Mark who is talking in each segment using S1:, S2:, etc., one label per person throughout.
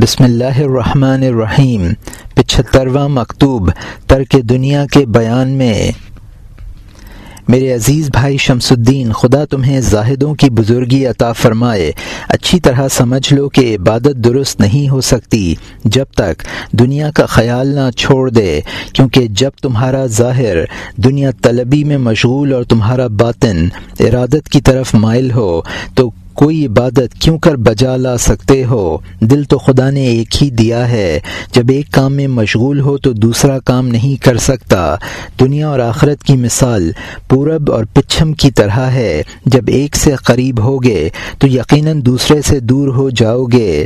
S1: بسم اللہ الرحمن الرحیم پچہترواں مکتوب، ترک دنیا کے بیان میں۔ میرے عزیز بھائی شمس الدین خدا تمہیں زاہدوں کی بزرگی عطا فرمائے۔ اچھی طرح سمجھ لو کہ عبادت درست نہیں ہو سکتی جب تک دنیا کا خیال نہ چھوڑ دے، کیونکہ جب تمہارا ظاہر دنیا طلبی میں مشغول اور تمہارا باطن ارادت کی طرف مائل ہو، تو کوئی عبادت کیوں کر بجا لا سکتے ہو؟ دل تو خدا نے ایک ہی دیا ہے۔ جب ایک کام میں مشغول ہو تو دوسرا کام نہیں کر سکتا۔ دنیا اور آخرت کی مثال پورب اور پچھم کی طرح ہے۔ جب ایک سے قریب ہوگے تو یقیناً دوسرے سے دور ہو جاؤ گے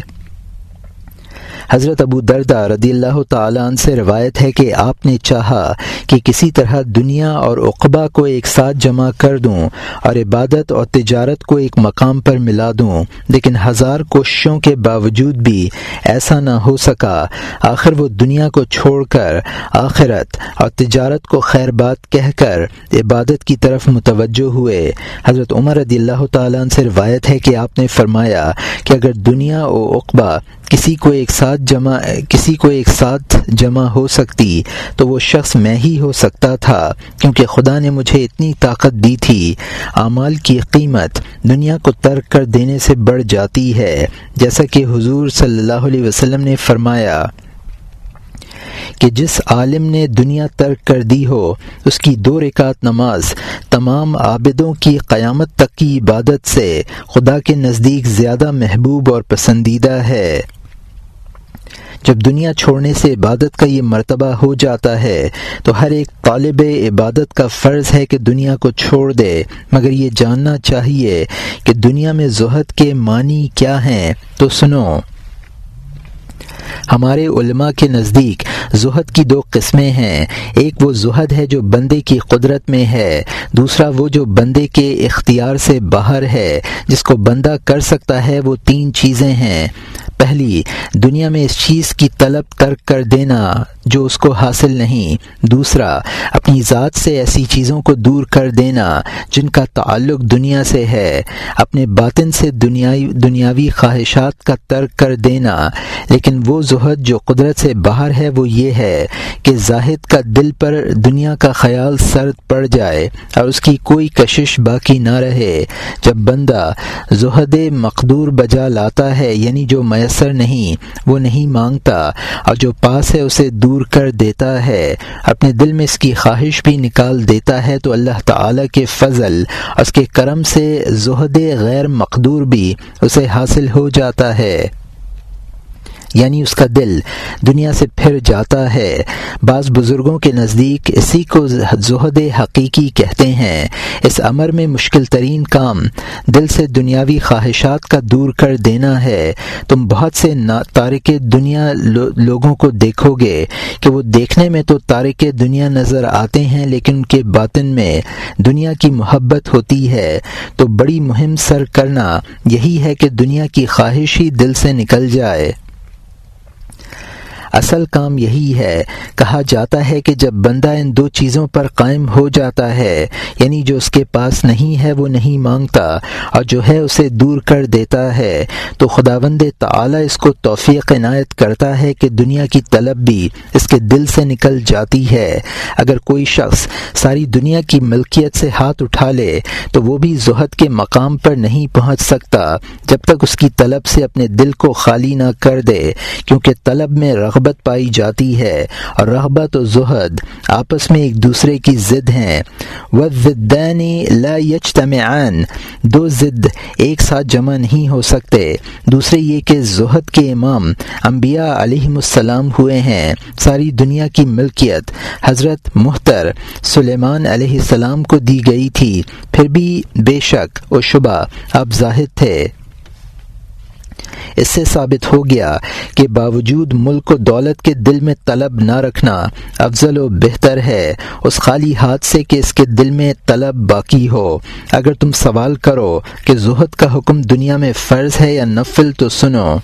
S1: حضرت ابو دردہ رضی اللہ تعالیٰ عنہ سے روایت ہے کہ آپ نے چاہا کہ کسی طرح دنیا اور اقبا کو ایک ساتھ جمع کر دوں اور عبادت اور تجارت کو ایک مقام پر ملا دوں، لیکن ہزار کوششوں کے باوجود بھی ایسا نہ ہو سکا۔ آخر وہ دنیا کو چھوڑ کر آخرت اور تجارت کو خیر بات کہہ کر عبادت کی طرف متوجہ ہوئے۔ حضرت عمر رضی اللہ تعالیٰ عنہ سے روایت ہے کہ آپ نے فرمایا کہ اگر دنیا و اقبا کسی کو ایک ساتھ جمع، کسی کو ایک ساتھ جمع ہو سکتی، تو وہ شخص میں ہی ہو سکتا تھا، کیونکہ خدا نے مجھے اتنی طاقت دی تھی۔ اعمال کی قیمت دنیا کو ترک کر دینے سے بڑھ جاتی ہے۔ جیسا کہ حضور صلی اللہ علیہ وسلم نے فرمایا کہ جس عالم نے دنیا ترک کر دی ہو، اس کی دو رکعت نماز تمام عابدوں کی قیامت تک کی عبادت سے خدا کے نزدیک زیادہ محبوب اور پسندیدہ ہے۔ جب دنیا چھوڑنے سے عبادت کا یہ مرتبہ ہو جاتا ہے، تو ہر ایک طالب عبادت کا فرض ہے کہ دنیا کو چھوڑ دے۔ مگر یہ جاننا چاہیے کہ دنیا میں زہد کے معنی کیا ہیں۔ تو سنو۔ ہمارے علماء کے نزدیک زہد کی دو قسمیں ہیں۔ ایک وہ زہد ہے جو بندے کی قدرت میں ہے، دوسرا وہ جو بندے کے اختیار سے باہر ہے۔ جس کو بندہ کر سکتا ہے، وہ تین چیزیں ہیں۔ پہلی، دنیا میں اس چیز کی طلب ترک کر دینا جو اس کو حاصل نہیں۔ دوسرا، اپنی ذات سے ایسی چیزوں کو دور کر دینا جن کا تعلق دنیا سے ہے۔ اپنے باطن سے دنیاوی دنیاوی خواہشات کا ترک کر دینا۔ لیکن وہ زہد جو قدرت سے باہر ہے، وہ یہ ہے کہ زاہد کا دل پر دنیا کا خیال سرد پڑ جائے اور اس کی کوئی کشش باقی نہ رہے۔ جب بندہ زہد مقدور بجا لاتا ہے یعنی جو میسر نہیں، وہ نہیں مانگتا، اور جو پاس ہے اسے دور کر دیتا ہے، اپنے دل میں اس کی خواہش بھی نکال دیتا ہے، تو اللہ تعالی کے فضل، اس کے کرم سے زہد غیر مقدور بھی اسے حاصل ہو جاتا ہے۔ یعنی اس کا دل دنیا سے پھر جاتا ہے۔ بعض بزرگوں کے نزدیک اسی کو زہد حقیقی کہتے ہیں۔ اس امر میں مشکل ترین کام دل سے دنیاوی خواہشات کا دور کر دینا ہے۔ تم بہت سے تارک دنیا لوگوں کو دیکھو گے کہ وہ دیکھنے میں تو تارک دنیا نظر آتے ہیں، لیکن ان کے باطن میں دنیا کی محبت ہوتی ہے۔ تو بڑی مہم سر کرنا یہی ہے کہ دنیا کی خواہش ہی دل سے نکل جائے۔ اصل کام یہی ہے، کہا جاتا ہے کہ جب بندہ ان دو چیزوں پر قائم ہو جاتا ہے یعنی جو اس کے پاس نہیں ہے وہ نہیں مانگتا، اور جو ہے اسے دور کر دیتا ہے، تو خداوند تعالی اس کو توفیق عنایت کرتا ہے کہ دنیا کی طلب بھی اس کے دل سے نکل جاتی ہے۔ اگر کوئی شخص ساری دنیا کی ملکیت سے ہاتھ اٹھا لے، تو وہ بھی زہد کے مقام پر نہیں پہنچ سکتا، جب تک اس کی طلب سے اپنے دل کو خالی نہ کر دے، کیونکہ طلب میں رغ رغبت پائی جاتی ہے۔ اور رغبت و زہد آپس میں ایک دوسرے کی ضد ہیں۔ وہ لا یجتمعان دو ضد ایک ساتھ جمع نہیں ہو سکتے۔ دوسرے یہ کہ زہد کے امام انبیاء علیہ السلام ہوئے ہیں۔ ساری دنیا کی ملکیت حضرت محتر سلیمان علیہ السلام کو دی گئی تھی۔ پھر بھی بے شک و شبہ اب زاہد تھے۔ اس سے ثابت ہو گیا کہ باوجود ملک و دولت کے دل میں طلب نہ رکھنا افضل و بہتر ہے، اس خالی ہاتھ سے کہ اس کے دل میں طلب باقی ہو۔ اگر تم سوال کرو کہ زہد کا حکم دنیا میں فرض ہے یا نفل تو سنو۔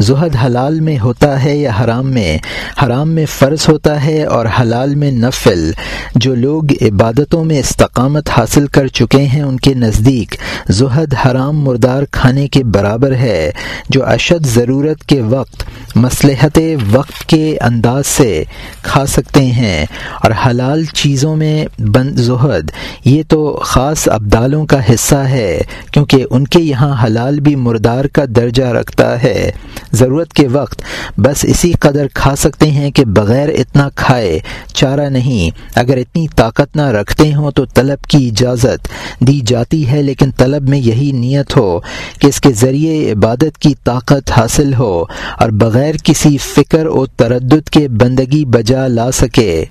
S1: زہد حلال میں ہوتا ہے یا حرام میں؟ حرام میں فرض ہوتا ہے اور حلال میں نفل۔ جو لوگ عبادتوں میں استقامت حاصل کر چکے ہیں، ان کے نزدیک زہد حرام مردار کھانے کے برابر ہے، جو اشد ضرورت کے وقت، مصلحت وقت کے انداز سے کھا سکتے ہیں۔ اور حلال چیزوں میں بند زہد، یہ تو خاص ابدالوں کا حصہ ہے، کیونکہ ان کے یہاں حلال بھی مردار کا درجہ رکھتا ہے۔ ضرورت کے وقت۔ بس اسی قدر کھا سکتے ہیں کہ بغیر اتنا کھائے چارہ نہیں۔ اگر اتنی طاقت نہ رکھتے ہوں تو طلب کی اجازت دی جاتی ہے، لیکن طلب میں یہی نیت ہو کہ اس کے ذریعے عبادت کی طاقت حاصل ہو اور بغیر کسی فکر و تردد کے بندگی بجا لا سکے۔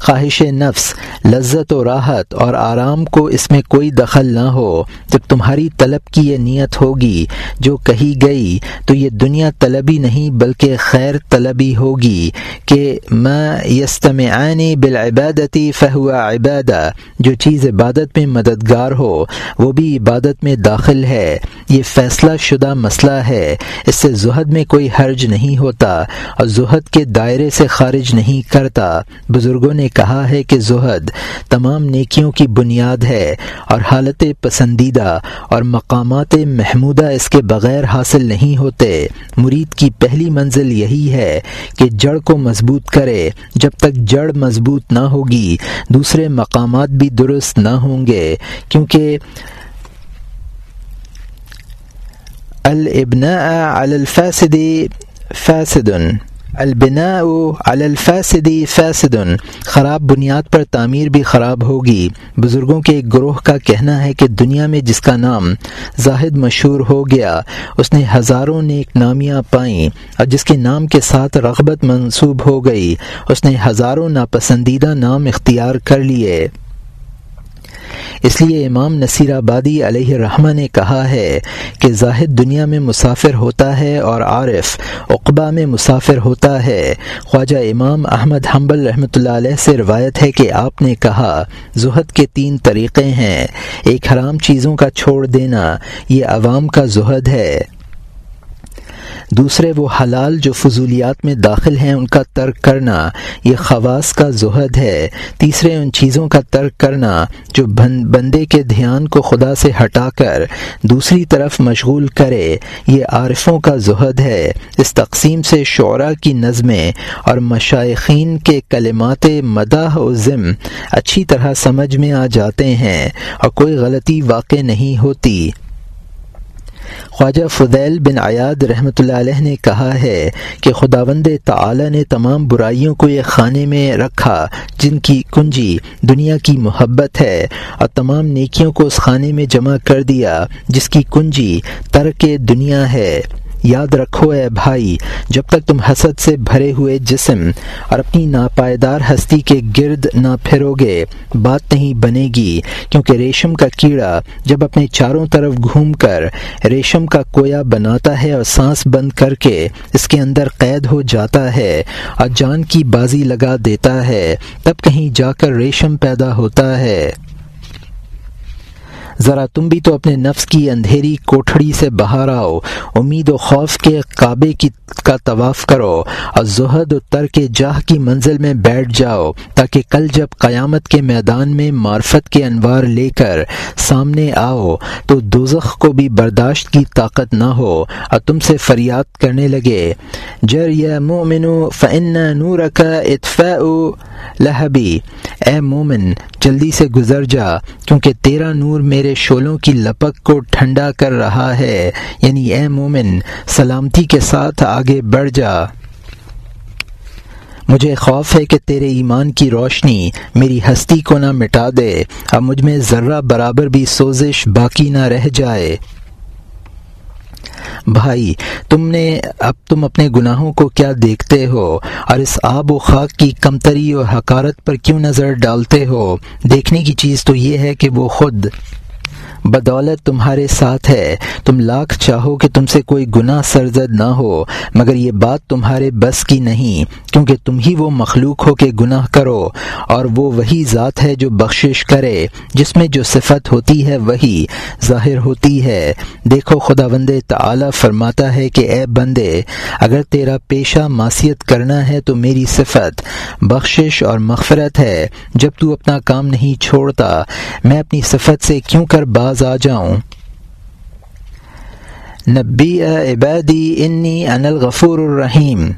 S1: خواہش نفس، لذت و راحت اور آرام کو اس میں کوئی دخل نہ ہو۔ جب تمہاری طلب کی یہ نیت ہوگی، جو کہی گئی، تو یہ دنیا طلبی نہیں، بلکہ خیر طلبی ہوگی کہ میں یستمعانی بالعبادتی فہو عبادہ۔ جو چیز عبادت میں مددگار ہو، وہ بھی عبادت میں داخل ہے۔ یہ فیصلہ شدہ مسئلہ ہے۔ اس سے زہد میں کوئی حرج نہیں ہوتا اور زہد کے دائرے سے خارج نہیں کرتا۔ بزرگوں نے کہا ہے کہ زہد تمام نیکیوں کی بنیاد ہے اور حالت پسندیدہ اور مقامات محمودہ اس کے بغیر حاصل نہیں ہوتے۔ مرید کی پہلی منزل یہی ہے کہ جڑ کو مضبوط کرے۔ جب تک جڑ مضبوط نہ ہوگی، دوسرے مقامات بھی درست نہ ہوں گے۔ کیونکہ البنا الفاسد فاسد البنا الفاسدی فاسد، خراب بنیاد پر تعمیر بھی خراب ہوگی۔ بزرگوں کے ایک گروہ کا کہنا ہے کہ دنیا میں جس کا نام زاہد مشہور ہو گیا، اس نے ہزاروں نیک نامیاں پائیں اور جس کے نام کے ساتھ رغبت منسوب ہو گئی، اس نے ہزاروں ناپسندیدہ نام اختیار کر لیے۔ اس لیے امام نصیر آبادی علیہ رحمٰ نے کہا ہے کہ زاہد دنیا میں مسافر ہوتا ہے اور عارف اقبا میں مسافر ہوتا ہے۔ خواجہ امام احمد حنبل رحمۃ اللہ علیہ سے روایت ہے کہ آپ نے کہا، زہد کے تین طریقے ہیں۔ ایک حرام چیزوں کا چھوڑ دینا، یہ عوام کا زہد ہے۔ دوسرے وہ حلال جو فضولیات میں داخل ہیں، ان کا ترک کرنا، یہ خواص کا زہد ہے۔ تیسرے، ان چیزوں کا ترک کرنا جو بندے کے دھیان کو خدا سے ہٹا کر دوسری طرف مشغول کرے، یہ عارفوں کا زہد ہے۔ اس تقسیم سے شعرا کی نظمیں اور مشائقین کے کلمات مداح و ضم اچھی طرح سمجھ میں آ جاتے ہیں اور کوئی غلطی واقع نہیں ہوتی۔ خواجہ فضیل بن عیاد رحمۃ اللہ علیہ نے کہا ہے کہ خداوند تعالی نے تمام برائیوں کو ایک خانے میں رکھا جن کی کنجی دنیا کی محبت ہے اور تمام نیکیوں کو اس خانے میں جمع کر دیا جس کی کنجی ترک دنیا ہے۔ یاد رکھو اے بھائی، جب تک تم حسد سے بھرے ہوئے جسم اور اپنی ناپائیدار ہستی کے گرد نہ پھرو گے، بات نہیں بنے گی، کیونکہ ریشم کا کیڑا جب اپنے چاروں طرف گھوم کر ریشم کا کویا بناتا ہے اور سانس بند کر کے اس کے اندر قید ہو جاتا ہے اور جان کی بازی لگا دیتا ہے، تب کہیں جا کر ریشم پیدا ہوتا ہے۔ ذرا تم بھی تو اپنے نفس کی اندھیری کوٹھڑی سے باہر آؤ۔ امید و خوف کے کعبے کی کا طواف کرو۔ اور زہد و تر کے جاہ کی منزل میں بیٹھ جاؤ، تاکہ کل جب قیامت کے میدان میں معرفت کے انوار لے کر سامنے آؤ، تو دوزخ کو بھی برداشت کی طاقت نہ ہو۔ اور تم سے فریاد کرنے لگے، جر یا مومن فن نور کا اطفاء لہبی۔ اے مومن، جلدی سے گزر جا، کیونکہ تیرا نور میرے شولوں کی لپک کو ٹھنڈا کر رہا ہے۔ یعنی اے مومن، سلامتی کے ساتھ آگے بڑھ جا۔ مجھے خوف ہے کہ تیرے ایمان کی روشنی میری ہستی کو نہ مٹا دے۔ اب مجھ میں ذرہ برابر بھی سوزش باقی نہ رہ جائے۔ بھائی، تم نے، اب تم اپنے گناہوں کو کیا دیکھتے ہو؟ اور اس آب و خاک کی کمتری و حکارت پر کیوں نظر ڈالتے ہو؟ دیکھنے کی چیز تو یہ ہے کہ وہ خود بدولت تمہارے ساتھ ہے۔ تم لاکھ چاہو کہ تم سے کوئی گناہ سرزد نہ ہو، مگر یہ بات تمہارے بس کی نہیں، کیونکہ تم ہی وہ مخلوق ہو کہ گناہ کرو، اور وہ وہی ذات ہے جو بخشش کرے۔ جس میں جو صفت ہوتی ہے وہی ظاہر ہوتی ہے۔ دیکھو خدا بند تعالی فرماتا ہے کہ اے بندے، اگر تیرا پیشہ معصیت کرنا ہے تو میری صفت بخشش اور مغفرت ہے۔ جب تو اپنا کام نہیں چھوڑتا، میں اپنی صفت سے کیوں کر بات باز آ جاؤں۔ نبی عبادی انی ان الغفور الرحیم۔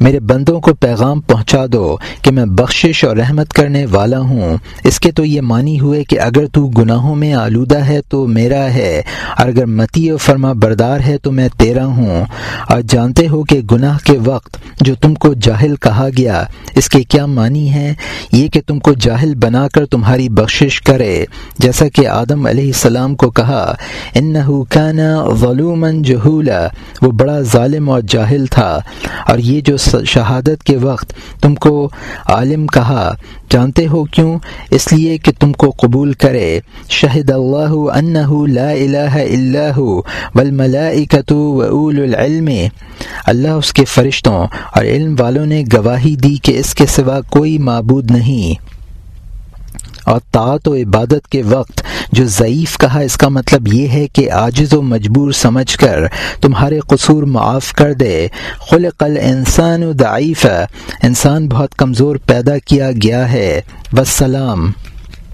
S1: میرے بندوں کو پیغام پہنچا دو کہ میں بخشش اور رحمت کرنے والا ہوں۔ اس کے تو یہ مانی ہوئے کہ اگر تو گناہوں میں آلودہ ہے تو میرا ہے، اور اگر متی و فرما بردار ہے تو میں تیرا ہوں۔ اور جانتے ہو کہ گناہ کے وقت جو تم کو جاہل کہا گیا، اس کے کیا معنی ہے یہ کہ تم کو جاہل بنا کر تمہاری بخشش کرے۔ جیسا کہ آدم علیہ السلام کو کہا ان شہادت کے وقت تم کو عالم کہا، جانتے ہو کیوں؟ اس لیے کہ تم کو قبول کرے۔ شہد اللہ انہ لا الہ اللہ والملائکۃ العلم۔ اللہ اس کے فرشتوں اور علم والوں نے گواہی دی کہ اس کے سوا کوئی معبود نہیں۔ اور طاعت و عبادت کے وقت جو ضعیف کہا، اس کا مطلب یہ ہے کہ عاجز و مجبور سمجھ کر تمہارے قصور معاف کر دے۔ خلق الانسان ضعیف انسان بہت کمزور پیدا کیا گیا ہے۔ وسلام